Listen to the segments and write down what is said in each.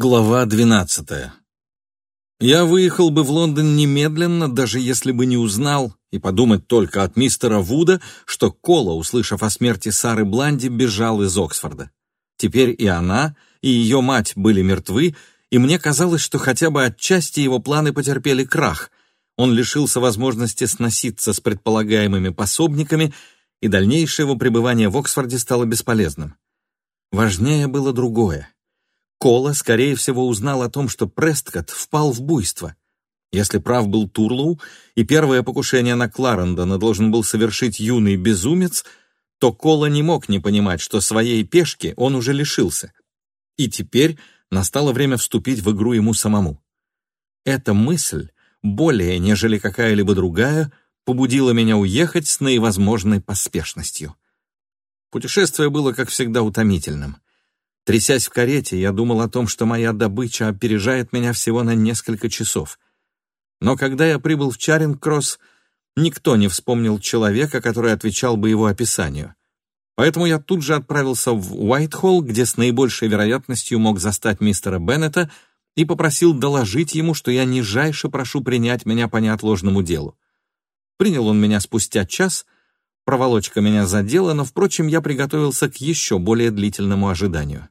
Глава 12. Я выехал бы в Лондон немедленно, даже если бы не узнал, и подумать только от мистера Вуда, что Кола, услышав о смерти Сары Бланди, бежал из Оксфорда. Теперь и она, и ее мать были мертвы, и мне казалось, что хотя бы отчасти его планы потерпели крах. Он лишился возможности сноситься с предполагаемыми пособниками, и дальнейшее его пребывание в Оксфорде стало бесполезным. Важнее было другое. Кола, скорее всего, узнал о том, что Престкот впал в буйство. Если прав был Турлоу, и первое покушение на Кларендона должен был совершить юный безумец, то Кола не мог не понимать, что своей пешки он уже лишился. И теперь настало время вступить в игру ему самому. Эта мысль, более нежели какая-либо другая, побудила меня уехать с наивозможной поспешностью. Путешествие было, как всегда, утомительным — Трясясь в карете, я думал о том, что моя добыча опережает меня всего на несколько часов. Но когда я прибыл в Чаринг-Кросс, никто не вспомнил человека, который отвечал бы его описанию. Поэтому я тут же отправился в Уайтхолл, где с наибольшей вероятностью мог застать мистера Беннета, и попросил доложить ему, что я нижайше прошу принять меня по неотложному делу. Принял он меня спустя час, проволочка меня задела, но, впрочем, я приготовился к еще более длительному ожиданию.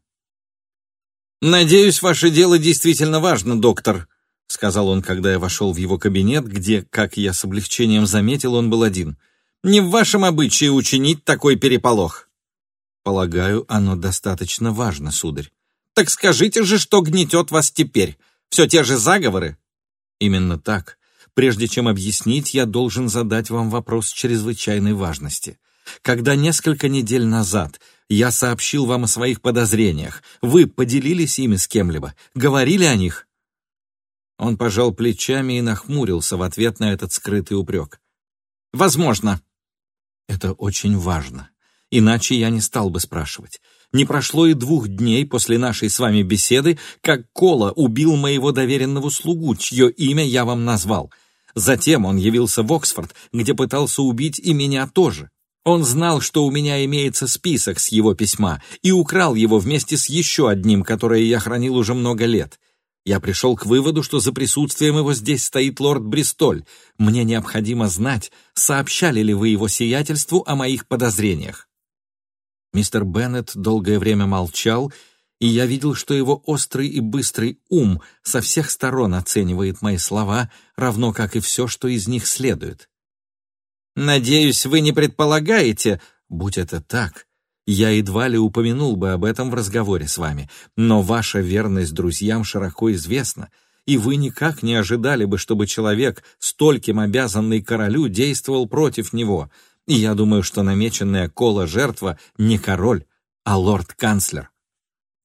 «Надеюсь, ваше дело действительно важно, доктор», — сказал он, когда я вошел в его кабинет, где, как я с облегчением заметил, он был один. «Не в вашем обычае учинить такой переполох». «Полагаю, оно достаточно важно, сударь». «Так скажите же, что гнетет вас теперь? Все те же заговоры?» «Именно так. Прежде чем объяснить, я должен задать вам вопрос чрезвычайной важности. Когда несколько недель назад я сообщил вам о своих подозрениях. Вы поделились ими с кем-либо? Говорили о них?» Он пожал плечами и нахмурился в ответ на этот скрытый упрек. «Возможно». «Это очень важно. Иначе я не стал бы спрашивать. Не прошло и двух дней после нашей с вами беседы, как Кола убил моего доверенного слугу, чье имя я вам назвал. Затем он явился в Оксфорд, где пытался убить и меня тоже. Он знал, что у меня имеется список с его письма, и украл его вместе с еще одним, которое я хранил уже много лет. Я пришел к выводу, что за присутствием его здесь стоит лорд Бристоль. Мне необходимо знать, сообщали ли вы его сиятельству о моих подозрениях. Мистер Беннет долгое время молчал, и я видел, что его острый и быстрый ум со всех сторон оценивает мои слова, равно как и все, что из них следует. Надеюсь, вы не предполагаете, будь это так, я едва ли упомянул бы об этом в разговоре с вами, но ваша верность друзьям широко известна, и вы никак не ожидали бы, чтобы человек, стольким обязанный королю, действовал против него. И я думаю, что намеченная кола жертва не король, а лорд-канцлер.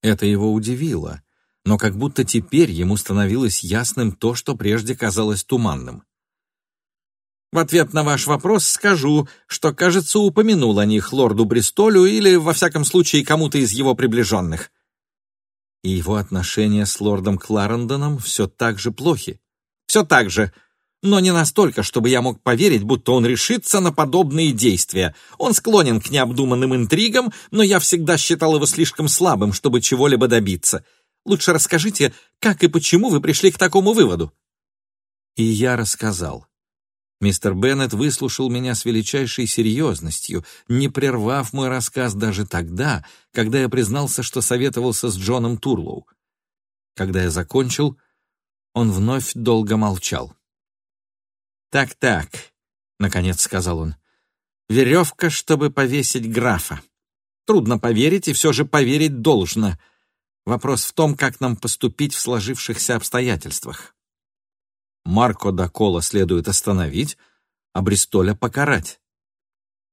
Это его удивило, но как будто теперь ему становилось ясным то, что прежде казалось туманным. В ответ на ваш вопрос скажу, что, кажется, упомянул о них лорду Бристолю или, во всяком случае, кому-то из его приближенных. И его отношения с лордом Кларендоном все так же плохи. Все так же, но не настолько, чтобы я мог поверить, будто он решится на подобные действия. Он склонен к необдуманным интригам, но я всегда считал его слишком слабым, чтобы чего-либо добиться. Лучше расскажите, как и почему вы пришли к такому выводу. И я рассказал. Мистер Беннет выслушал меня с величайшей серьезностью, не прервав мой рассказ даже тогда, когда я признался, что советовался с Джоном Турлоу. Когда я закончил, он вновь долго молчал. «Так-так», — наконец сказал он, — «веревка, чтобы повесить графа. Трудно поверить, и все же поверить должно. Вопрос в том, как нам поступить в сложившихся обстоятельствах. Марко да Кола следует остановить, а Бристоля покарать.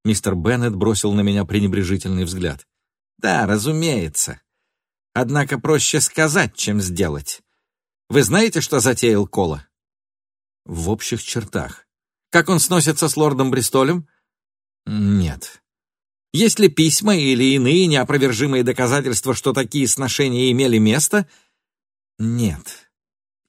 Мистер Беннет бросил на меня пренебрежительный взгляд. «Да, разумеется. Однако проще сказать, чем сделать. Вы знаете, что затеял Кола?» «В общих чертах. Как он сносится с лордом Бристолем?» «Нет». «Есть ли письма или иные неопровержимые доказательства, что такие сношения имели место?» «Нет».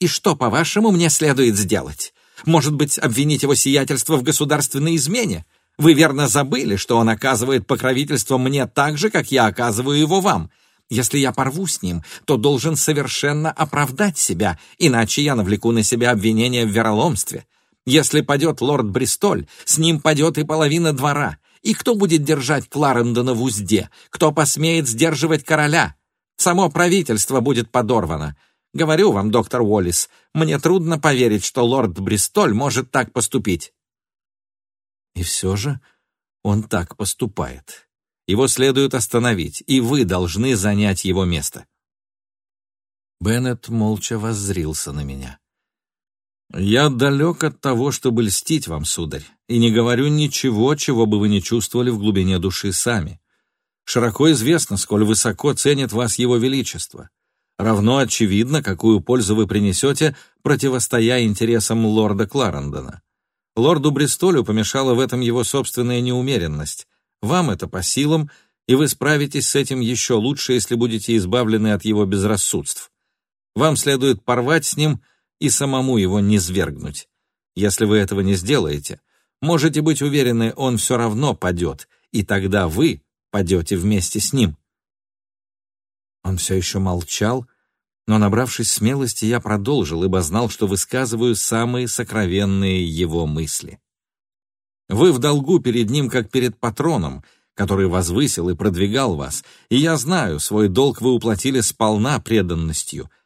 И что, по-вашему, мне следует сделать? Может быть, обвинить его сиятельство в государственной измене? Вы верно забыли, что он оказывает покровительство мне так же, как я оказываю его вам. Если я порву с ним, то должен совершенно оправдать себя, иначе я навлеку на себя обвинение в вероломстве. Если падет лорд Бристоль, с ним падет и половина двора. И кто будет держать Кларендона в узде? Кто посмеет сдерживать короля? Само правительство будет подорвано. Говорю вам, доктор Уоллес, мне трудно поверить, что лорд Бристоль может так поступить. И все же он так поступает. Его следует остановить, и вы должны занять его место. Беннет молча воззрился на меня. «Я далек от того, чтобы льстить вам, сударь, и не говорю ничего, чего бы вы не чувствовали в глубине души сами. Широко известно, сколь высоко ценит вас его величество. Равно очевидно, какую пользу вы принесете, противостоя интересам лорда Кларендона. Лорду Бристолю помешала в этом его собственная неумеренность. Вам это по силам, и вы справитесь с этим еще лучше, если будете избавлены от его безрассудств. Вам следует порвать с ним и самому его не свергнуть. Если вы этого не сделаете, можете быть уверены, он все равно падет, и тогда вы падете вместе с ним. Он все еще молчал, но, набравшись смелости, я продолжил, ибо знал, что высказываю самые сокровенные его мысли. Вы в долгу перед ним, как перед патроном, который возвысил и продвигал вас, и я знаю, свой долг вы уплатили сполна преданностью —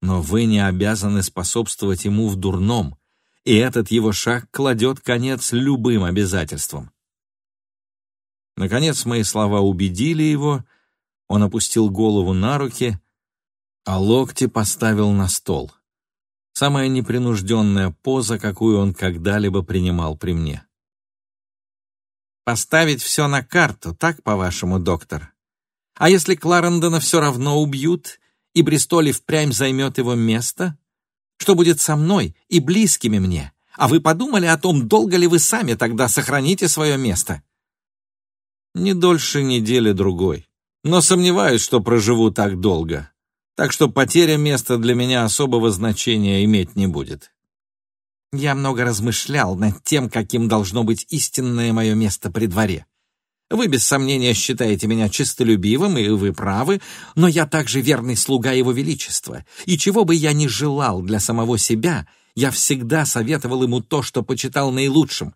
но вы не обязаны способствовать ему в дурном, и этот его шаг кладет конец любым обязательствам. Наконец мои слова убедили его, он опустил голову на руки, а локти поставил на стол. Самая непринужденная поза, какую он когда-либо принимал при мне. «Поставить все на карту, так, по-вашему, доктор? А если Кларендона все равно убьют, и Бристоли впрямь займет его место? Что будет со мной и близкими мне? А вы подумали о том, долго ли вы сами тогда сохраните свое место? Не дольше недели-другой. Но сомневаюсь, что проживу так долго. Так что потеря места для меня особого значения иметь не будет. Я много размышлял над тем, каким должно быть истинное мое место при дворе. Вы, без сомнения, считаете меня честолюбивым, и вы правы, но я также верный слуга Его Величества, и чего бы я ни желал для самого себя, я всегда советовал ему то, что почитал наилучшим.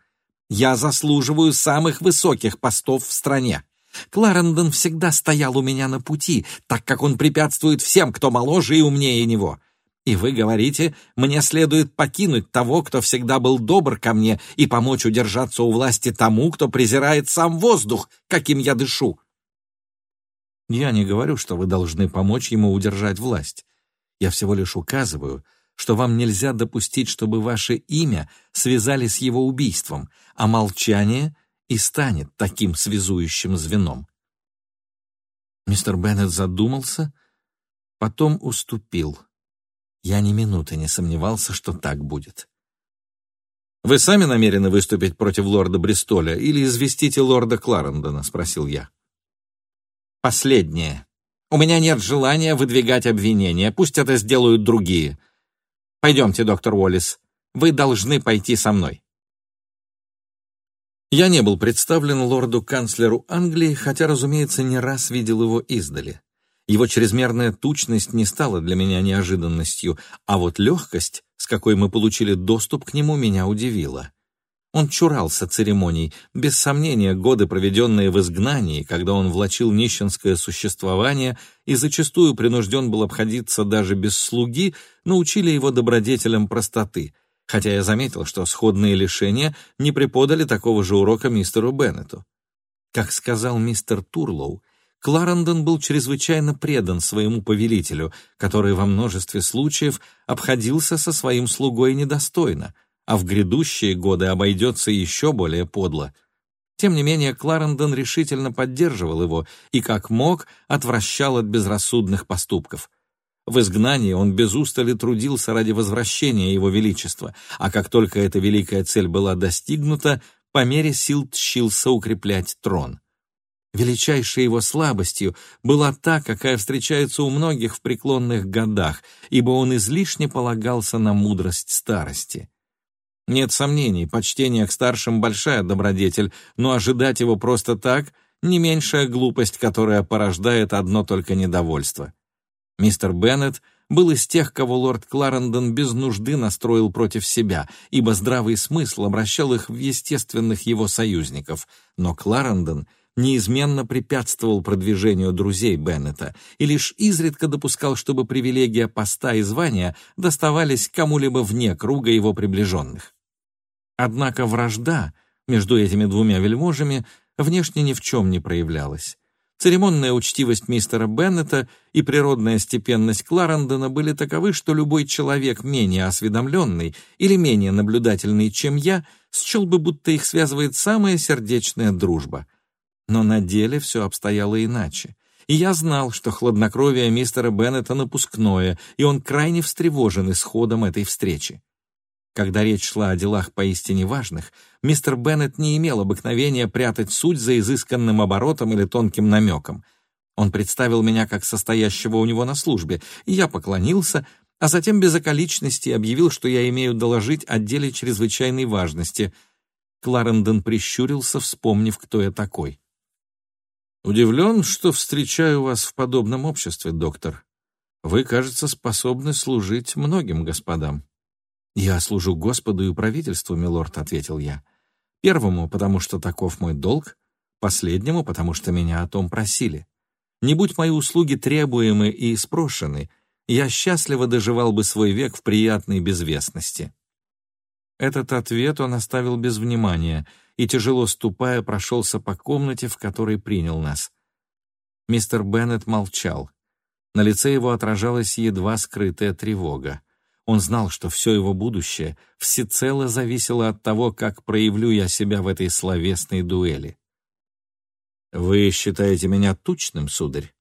Я заслуживаю самых высоких постов в стране. Кларендон всегда стоял у меня на пути, так как он препятствует всем, кто моложе и умнее него. И вы говорите, мне следует покинуть того, кто всегда был добр ко мне, и помочь удержаться у власти тому, кто презирает сам воздух, каким я дышу. Я не говорю, что вы должны помочь ему удержать власть. Я всего лишь указываю, что вам нельзя допустить, чтобы ваше имя связали с его убийством, а молчание и станет таким связующим звеном. Мистер Беннет задумался, потом уступил. Я ни минуты не сомневался, что так будет. «Вы сами намерены выступить против лорда Бристоля или известите лорда Кларендона?» — спросил я. «Последнее. У меня нет желания выдвигать обвинения. Пусть это сделают другие. Пойдемте, доктор Уоллес. Вы должны пойти со мной». Я не был представлен лорду-канцлеру Англии, хотя, разумеется, не раз видел его издали. Его чрезмерная тучность не стала для меня неожиданностью, а вот легкость, с какой мы получили доступ к нему, меня удивила. Он чурался церемоний, без сомнения, годы, проведенные в изгнании, когда он влачил нищенское существование и зачастую принужден был обходиться даже без слуги, научили его добродетелям простоты, хотя я заметил, что сходные лишения не преподали такого же урока мистеру Беннету. Как сказал мистер Турлоу, Кларендон был чрезвычайно предан своему повелителю, который во множестве случаев обходился со своим слугой недостойно, а в грядущие годы обойдется еще более подло. Тем не менее, Кларендон решительно поддерживал его и, как мог, отвращал от безрассудных поступков. В изгнании он без устали трудился ради возвращения его величества, а как только эта великая цель была достигнута, по мере сил тщился укреплять трон. Величайшей его слабостью была та, какая встречается у многих в преклонных годах, ибо он излишне полагался на мудрость старости. Нет сомнений, почтение к старшим — большая добродетель, но ожидать его просто так не меньшая глупость, которая порождает одно только недовольство. Мистер Беннет был из тех, кого лорд Кларендон без нужды настроил против себя, ибо здравый смысл обращал их в естественных его союзников, но Кларендон неизменно препятствовал продвижению друзей Беннета и лишь изредка допускал, чтобы привилегия поста и звания доставались кому-либо вне круга его приближенных. Однако вражда между этими двумя вельможами внешне ни в чем не проявлялась. Церемонная учтивость мистера Беннета и природная степенность Кларендона были таковы, что любой человек, менее осведомленный или менее наблюдательный, чем я, счел бы, будто их связывает самая сердечная дружба. Но на деле все обстояло иначе. И я знал, что хладнокровие мистера Беннета напускное, и он крайне встревожен исходом этой встречи. Когда речь шла о делах поистине важных, мистер Беннет не имел обыкновения прятать суть за изысканным оборотом или тонким намеком. Он представил меня как состоящего у него на службе, и я поклонился, а затем без околичности объявил, что я имею доложить о деле чрезвычайной важности. Кларендон прищурился, вспомнив, кто я такой. «Удивлен, что встречаю вас в подобном обществе, доктор. Вы, кажется, способны служить многим господам». «Я служу Господу и правительству, милорд», — ответил я. «Первому, потому что таков мой долг, последнему, потому что меня о том просили. Не будь мои услуги требуемы и спрошены, я счастливо доживал бы свой век в приятной безвестности». Этот ответ он оставил без внимания и, тяжело ступая, прошелся по комнате, в которой принял нас. Мистер Беннет молчал. На лице его отражалась едва скрытая тревога. Он знал, что все его будущее всецело зависело от того, как проявлю я себя в этой словесной дуэли. «Вы считаете меня тучным, сударь?»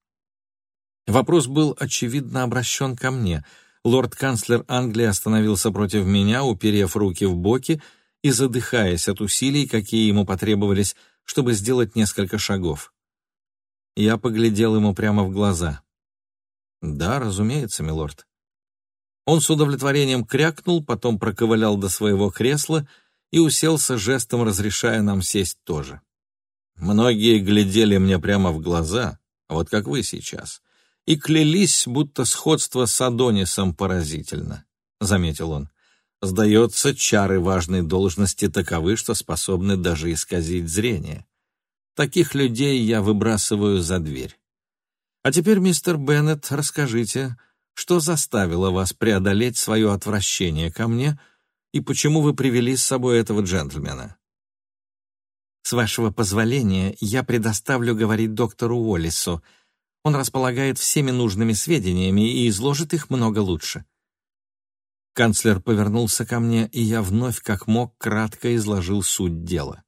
Вопрос был, очевидно, обращен ко мне. Лорд-канцлер Англии остановился против меня, уперев руки в боки и задыхаясь от усилий, какие ему потребовались, чтобы сделать несколько шагов. Я поглядел ему прямо в глаза. «Да, разумеется, милорд. Он с удовлетворением крякнул, потом проковылял до своего кресла и уселся жестом, разрешая нам сесть тоже. Многие глядели мне прямо в глаза, вот как вы сейчас, и клялись, будто сходство с Адонисом поразительно, — заметил он. Сдается, чары важной должности таковы, что способны даже исказить зрение. Таких людей я выбрасываю за дверь. А теперь, мистер Беннет, расскажите, что заставило вас преодолеть свое отвращение ко мне и почему вы привели с собой этого джентльмена? С вашего позволения, я предоставлю говорить доктору Уоллису. Он располагает всеми нужными сведениями и изложит их много лучше. Канцлер повернулся ко мне, и я вновь, как мог, кратко изложил суть дела.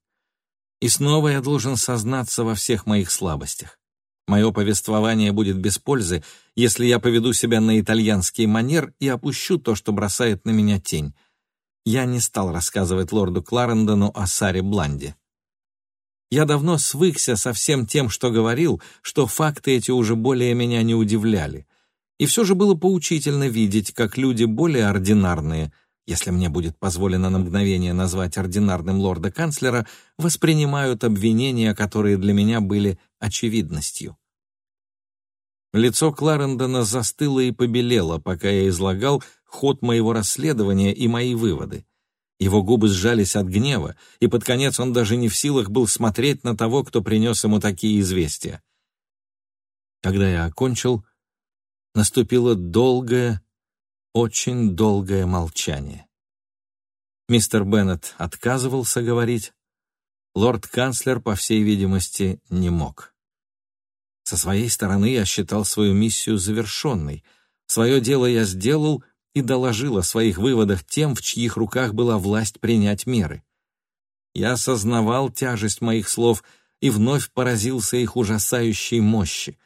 И снова я должен сознаться во всех моих слабостях. Мое повествование будет без пользы, если я поведу себя на итальянский манер и опущу то, что бросает на меня тень. Я не стал рассказывать лорду Кларендону о Саре Бланде. Я давно свыкся со всем тем, что говорил, что факты эти уже более меня не удивляли. И все же было поучительно видеть, как люди более ординарные, если мне будет позволено на мгновение назвать ординарным лорда-канцлера, воспринимают обвинения, которые для меня были очевидностью. Лицо Кларендона застыло и побелело, пока я излагал ход моего расследования и мои выводы. Его губы сжались от гнева, и под конец он даже не в силах был смотреть на того, кто принес ему такие известия. Когда я окончил, наступило долгое, очень долгое молчание. Мистер Беннет отказывался говорить, лорд-канцлер, по всей видимости, не мог. Со своей стороны я считал свою миссию завершенной. Свое дело я сделал и доложил о своих выводах тем, в чьих руках была власть принять меры. Я осознавал тяжесть моих слов и вновь поразился их ужасающей мощи.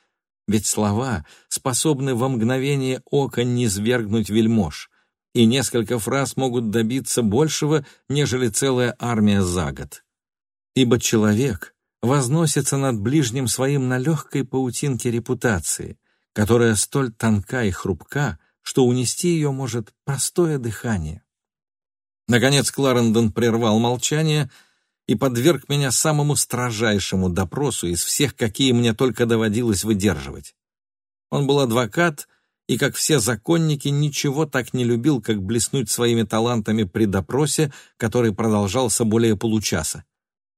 Ведь слова способны во мгновение ока низвергнуть вельмож, и несколько фраз могут добиться большего, нежели целая армия за год. Ибо человек возносится над ближним своим на легкой паутинке репутации, которая столь тонка и хрупка, что унести ее может простое дыхание. Наконец Кларендон прервал молчание и подверг меня самому строжайшему допросу из всех, какие мне только доводилось выдерживать. Он был адвокат и, как все законники, ничего так не любил, как блеснуть своими талантами при допросе, который продолжался более получаса.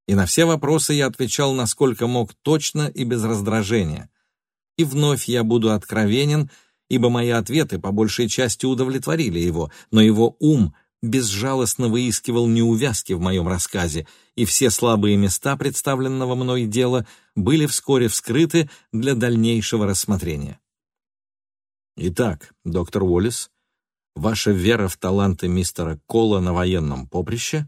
И на все вопросы я отвечал, насколько мог, точно и без раздражения. И вновь я буду откровенен, ибо мои ответы по большей части удовлетворили его, но его ум безжалостно выискивал неувязки в моем рассказе, и все слабые места представленного мной дела были вскоре вскрыты для дальнейшего рассмотрения. Итак, доктор Уоллес, ваша вера в таланты мистера Кола на военном поприще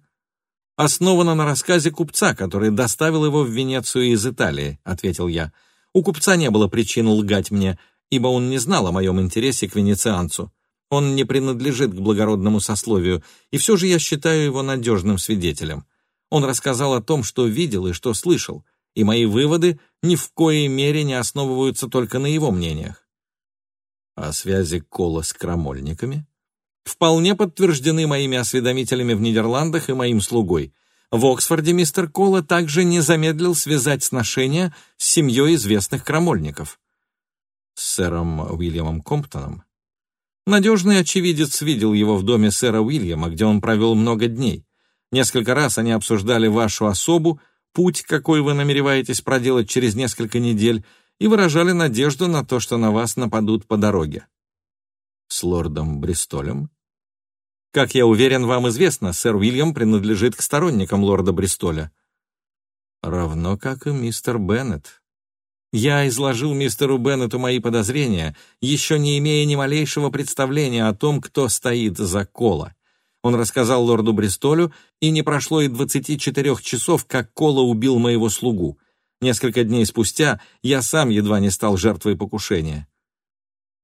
основана на рассказе купца, который доставил его в Венецию из Италии, ответил я. У купца не было причин лгать мне, ибо он не знал о моем интересе к венецианцу. Он не принадлежит к благородному сословию, и все же я считаю его надежным свидетелем. Он рассказал о том, что видел и что слышал, и мои выводы ни в коей мере не основываются только на его мнениях. А связи Кола с крамольниками? Вполне подтверждены моими осведомителями в Нидерландах и моим слугой. В Оксфорде мистер Кола также не замедлил связать сношения с семьей известных крамольников. С сэром Уильямом Комптоном? Надежный очевидец видел его в доме сэра Уильяма, где он провел много дней. Несколько раз они обсуждали вашу особу, путь, какой вы намереваетесь проделать через несколько недель, и выражали надежду на то, что на вас нападут по дороге. С лордом Бристолем? Как я уверен, вам известно, сэр Уильям принадлежит к сторонникам лорда Бристоля. Равно как и мистер Беннет, я изложил мистеру Беннету мои подозрения, еще не имея ни малейшего представления о том, кто стоит за Кола. Он рассказал лорду Бристолю, и не прошло и 24 часов, как Кола убил моего слугу. Несколько дней спустя я сам едва не стал жертвой покушения.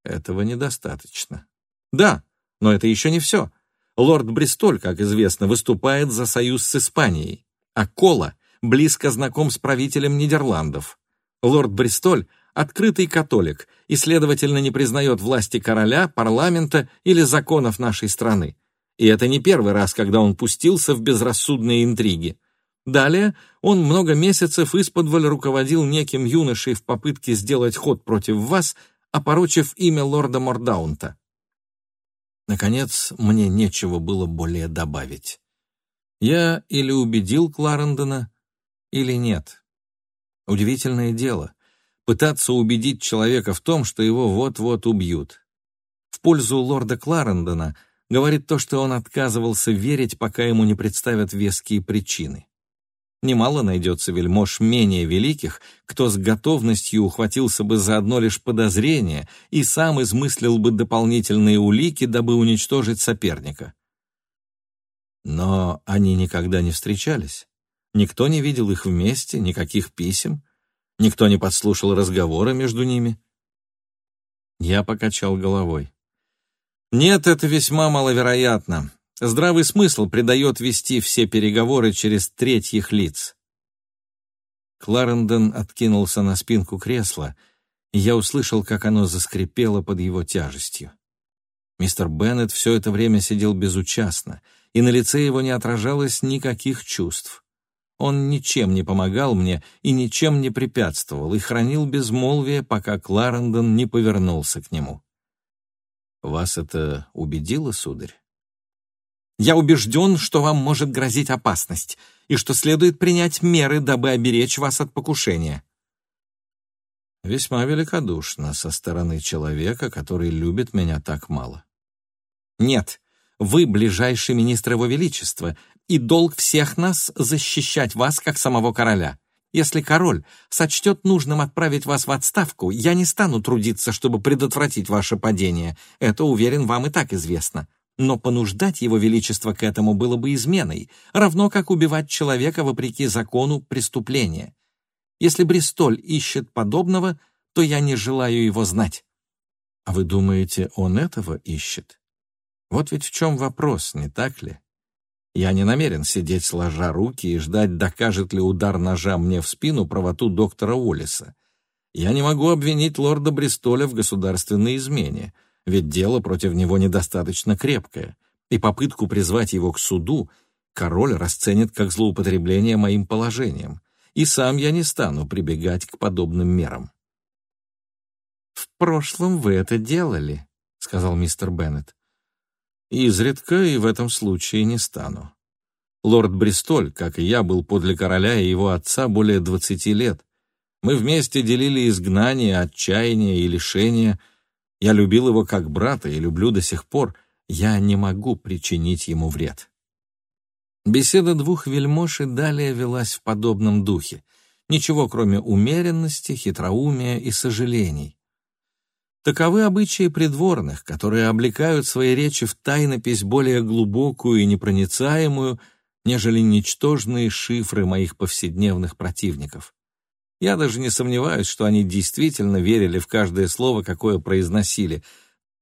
Этого недостаточно. Да, но это еще не все. Лорд Бристоль, как известно, выступает за союз с Испанией, а Кола близко знаком с правителем Нидерландов. Лорд Бристоль — открытый католик и, следовательно, не признает власти короля, парламента или законов нашей страны. И это не первый раз, когда он пустился в безрассудные интриги. Далее он много месяцев исподволь руководил неким юношей в попытке сделать ход против вас, опорочив имя лорда Мордаунта. Наконец, мне нечего было более добавить. Я или убедил Кларендона, или нет. Удивительное дело — пытаться убедить человека в том, что его вот-вот убьют. В пользу лорда Кларендона говорит то, что он отказывался верить, пока ему не представят веские причины. Немало найдется вельмож менее великих, кто с готовностью ухватился бы за одно лишь подозрение и сам измыслил бы дополнительные улики, дабы уничтожить соперника. Но они никогда не встречались. Никто не видел их вместе, никаких писем, никто не подслушал разговора между ними. Я покачал головой. Нет, это весьма маловероятно. Здравый смысл придает вести все переговоры через третьих лиц. Кларендон откинулся на спинку кресла, и я услышал, как оно заскрипело под его тяжестью. Мистер Беннет все это время сидел безучастно, и на лице его не отражалось никаких чувств. Он ничем не помогал мне и ничем не препятствовал, и хранил безмолвие, пока Кларендон не повернулся к нему. «Вас это убедило, сударь?» «Я убежден, что вам может грозить опасность, и что следует принять меры, дабы оберечь вас от покушения». Весьма великодушно со стороны человека, который любит меня так мало. «Нет, вы ближайший министр Его Величества, и долг всех нас защищать вас, как самого короля. Если король сочтет нужным отправить вас в отставку, я не стану трудиться, чтобы предотвратить ваше падение. Это, уверен, вам и так известно. Но понуждать его величество к этому было бы изменой, равно как убивать человека вопреки закону преступления. Если Бристоль ищет подобного, то я не желаю его знать. А вы думаете, он этого ищет? Вот ведь в чем вопрос, не так ли? Я не намерен сидеть сложа руки и ждать, докажет ли удар ножа мне в спину правоту доктора Уоллиса. Я не могу обвинить лорда Бристоля в государственной измене, ведь дело против него недостаточно крепкое, и попытку призвать его к суду король расценит как злоупотребление моим положением, и сам я не стану прибегать к подобным мерам. «В прошлом вы это делали», — сказал мистер Беннет. «Изредка и в этом случае не стану. Лорд Бристоль, как и я, был подле короля и его отца более двадцати лет. Мы вместе делили изгнание, отчаяние и лишение. Я любил его как брата и люблю до сих пор. Я не могу причинить ему вред». Беседа двух вельмож и далее велась в подобном духе. Ничего, кроме умеренности, хитроумия и сожалений. Таковы обычаи придворных, которые облекают свои речи в тайнопись более глубокую и непроницаемую, нежели ничтожные шифры моих повседневных противников. Я даже не сомневаюсь, что они действительно верили в каждое слово, какое произносили,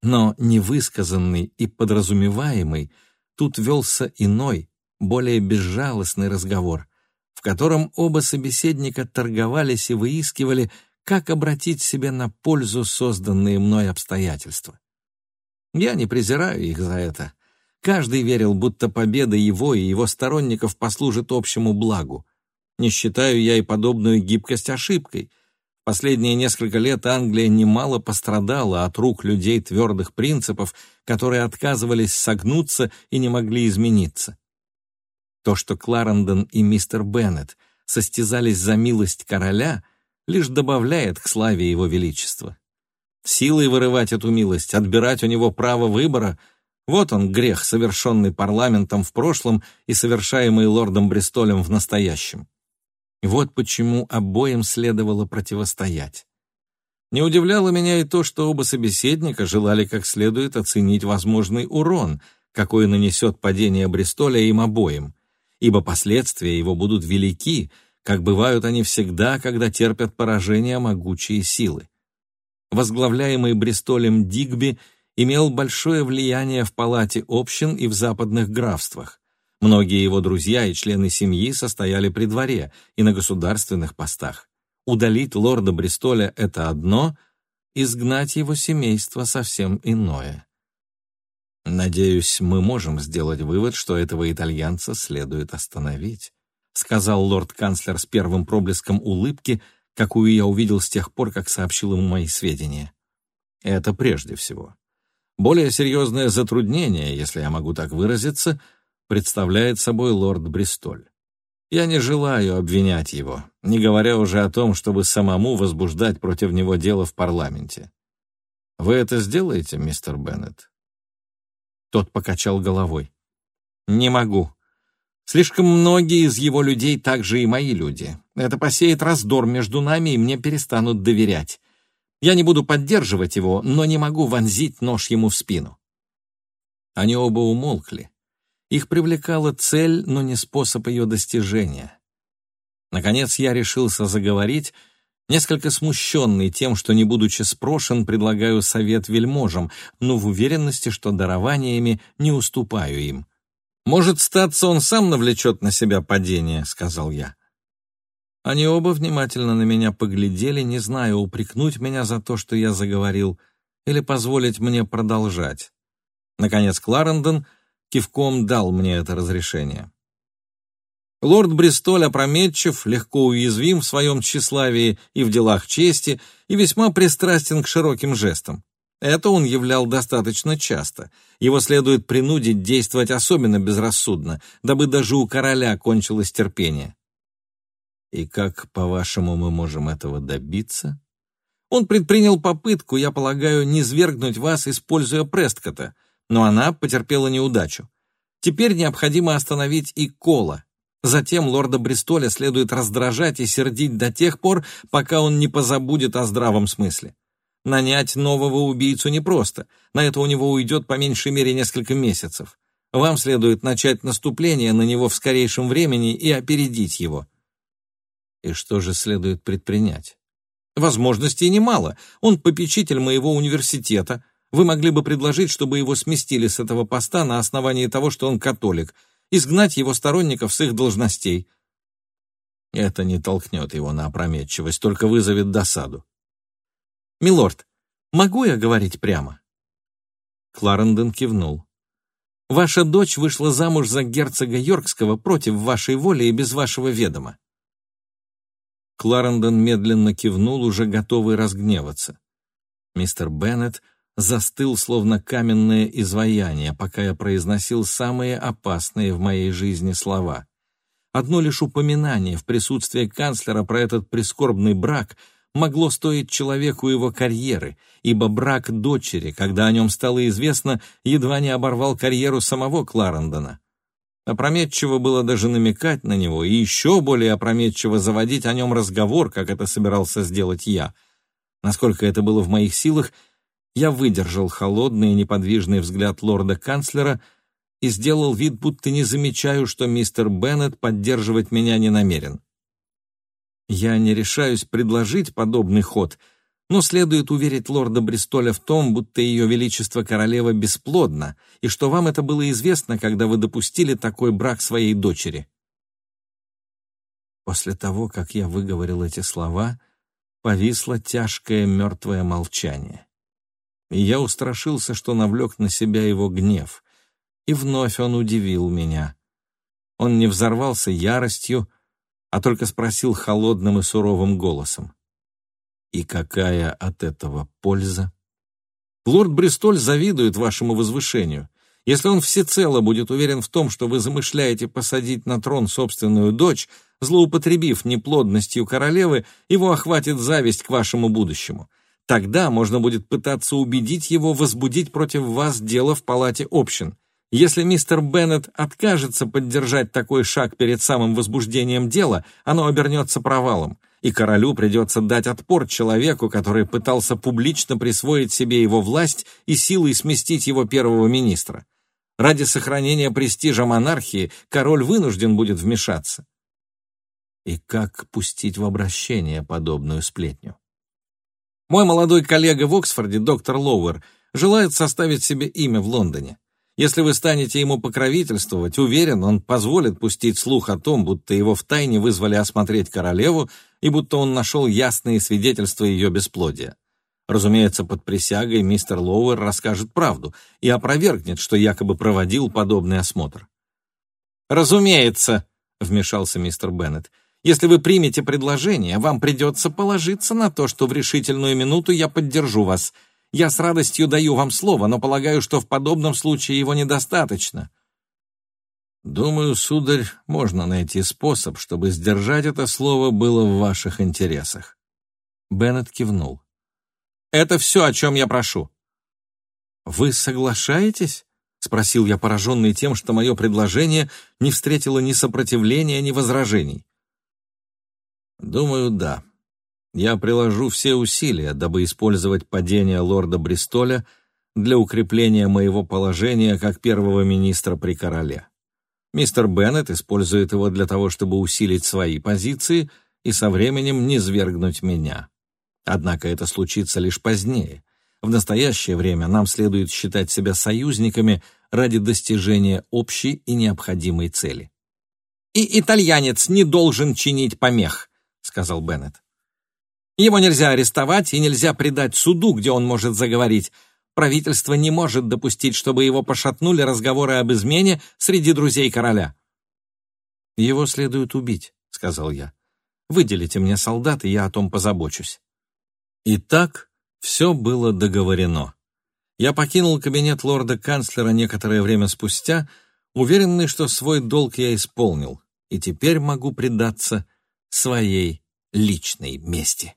но невысказанный и подразумеваемый тут велся иной, более безжалостный разговор, в котором оба собеседника торговались и выискивали, как обратить себе на пользу созданные мной обстоятельства. Я не презираю их за это. Каждый верил, будто победа его и его сторонников послужит общему благу. Не считаю я и подобную гибкость ошибкой. Последние несколько лет Англия немало пострадала от рук людей твердых принципов, которые отказывались согнуться и не могли измениться. То, что Кларендон и мистер Беннет состязались за милость короля — лишь добавляет к славе его величества. Силой вырывать эту милость, отбирать у него право выбора — вот он грех, совершенный парламентом в прошлом и совершаемый лордом Бристолем в настоящем. Вот почему обоим следовало противостоять. Не удивляло меня и то, что оба собеседника желали как следует оценить возможный урон, какой нанесет падение Бристоля им обоим, ибо последствия его будут велики — как бывают они всегда, когда терпят поражение могучие силы. Возглавляемый Бристолем Дигби имел большое влияние в палате общин и в западных графствах. Многие его друзья и члены семьи состояли при дворе и на государственных постах. Удалить лорда Бристоля — это одно, изгнать его семейство — совсем иное. Надеюсь, мы можем сделать вывод, что этого итальянца следует остановить сказал лорд-канцлер с первым проблеском улыбки, какую я увидел с тех пор, как сообщил ему мои сведения. Это прежде всего. Более серьезное затруднение, если я могу так выразиться, представляет собой лорд Бристоль. Я не желаю обвинять его, не говоря уже о том, чтобы самому возбуждать против него дело в парламенте. Вы это сделаете, мистер Беннет? Тот покачал головой. Не могу. Слишком многие из его людей также и мои люди. Это посеет раздор между нами, и мне перестанут доверять. Я не буду поддерживать его, но не могу вонзить нож ему в спину». Они оба умолкли. Их привлекала цель, но не способ ее достижения. Наконец я решился заговорить, несколько смущенный тем, что, не будучи спрошен, предлагаю совет вельможам, но в уверенности, что дарованиями не уступаю им. «Может, статься, он сам навлечет на себя падение», — сказал я. Они оба внимательно на меня поглядели, не зная, упрекнуть меня за то, что я заговорил, или позволить мне продолжать. Наконец Кларендон кивком дал мне это разрешение. Лорд Бристоль опрометчив, легко уязвим в своем тщеславии и в делах чести, и весьма пристрастен к широким жестам. Это он являл достаточно часто. Его следует принудить действовать особенно безрассудно, дабы даже у короля кончилось терпение. И как, по-вашему, мы можем этого добиться? Он предпринял попытку, я полагаю, низвергнуть вас, используя Престкота, но она потерпела неудачу. Теперь необходимо остановить и Кола. Затем лорда Бристоля следует раздражать и сердить до тех пор, пока он не позабудет о здравом смысле. Нанять нового убийцу непросто. На это у него уйдет по меньшей мере несколько месяцев. Вам следует начать наступление на него в скорейшем времени и опередить его. И что же следует предпринять? Возможностей немало. Он попечитель моего университета. Вы могли бы предложить, чтобы его сместили с этого поста на основании того, что он католик, изгнать его сторонников с их должностей. Это не толкнет его на опрометчивость, только вызовет досаду. «Милорд, могу я говорить прямо?» Кларендон кивнул. Ваша дочь вышла замуж за герцога Йоркского против вашей воли и без вашего ведома. Кларендон медленно кивнул, уже готовый разгневаться. Мистер Беннет застыл, словно каменное изваяние, пока я произносил самые опасные в моей жизни слова. Одно лишь упоминание в присутствии канцлера про этот прискорбный брак — могло стоить человеку его карьеры, ибо брак дочери, когда о нем стало известно, едва не оборвал карьеру самого Кларендона. Опрометчиво было даже намекать на него, и еще более опрометчиво заводить о нем разговор, как это собирался сделать я. Насколько это было в моих силах, я выдержал холодный и неподвижный взгляд лорда-канцлера и сделал вид, будто не замечаю, что мистер Беннет поддерживать меня не намерен. Я не решаюсь предложить подобный ход, но следует уверить лорда Бристоля в том, будто ее величество королева бесплодна, и что вам это было известно, когда вы допустили такой брак своей дочери. После того, как я выговорил эти слова, повисло тяжкое мертвое молчание. И я устрашился, что навлек на себя его гнев. И вновь он удивил меня. Он не взорвался яростью, а только спросил холодным и суровым голосом. «И какая от этого польза?» «Лорд Бристоль завидует вашему возвышению. Если он всецело будет уверен в том, что вы замышляете посадить на трон собственную дочь, злоупотребив неплодностью королевы, его охватит зависть к вашему будущему. Тогда можно будет пытаться убедить его возбудить против вас дело в палате общин. Если мистер Беннет откажется поддержать такой шаг перед самым возбуждением дела, оно обернется провалом, и королю придется дать отпор человеку, который пытался публично присвоить себе его власть и силой сместить его первого министра. Ради сохранения престижа монархии король вынужден будет вмешаться. И как пустить в обращение подобную сплетню? Мой молодой коллега в Оксфорде, доктор Лоуэр, желает составить себе имя в Лондоне. Если вы станете ему покровительствовать, уверен, он позволит пустить слух о том, будто его втайне вызвали осмотреть королеву и будто он нашел ясные свидетельства ее бесплодия. Разумеется, под присягой мистер Лоуэр расскажет правду и опровергнет, что якобы проводил подобный осмотр. «Разумеется», — вмешался мистер Беннет, «если вы примете предложение, вам придется положиться на то, что в решительную минуту я поддержу вас, я с радостью даю вам слово, но полагаю, что в подобном случае его недостаточно». «Думаю, сударь, можно найти способ, чтобы сдержать это слово было в ваших интересах». Беннет кивнул. «Это все, о чем я прошу». «Вы соглашаетесь?» — спросил я, пораженный тем, что мое предложение не встретило ни сопротивления, ни возражений. «Думаю, да», я приложу все усилия, дабы использовать падение лорда Бристоля для укрепления моего положения как первого министра при короле. Мистер Беннет использует его для того, чтобы усилить свои позиции и со временем низвергнуть меня. Однако это случится лишь позднее. В настоящее время нам следует считать себя союзниками ради достижения общей и необходимой цели. «И итальянец не должен чинить помех», — сказал Беннет. Его нельзя арестовать и нельзя предать суду, где он может заговорить. Правительство не может допустить, чтобы его пошатнули разговоры об измене среди друзей короля. «Его следует убить», — сказал я. «Выделите мне солдат, и я о том позабочусь». И так все было договорено. Я покинул кабинет лорда-канцлера некоторое время спустя, уверенный, что свой долг я исполнил, и теперь могу предаться своей личной мести.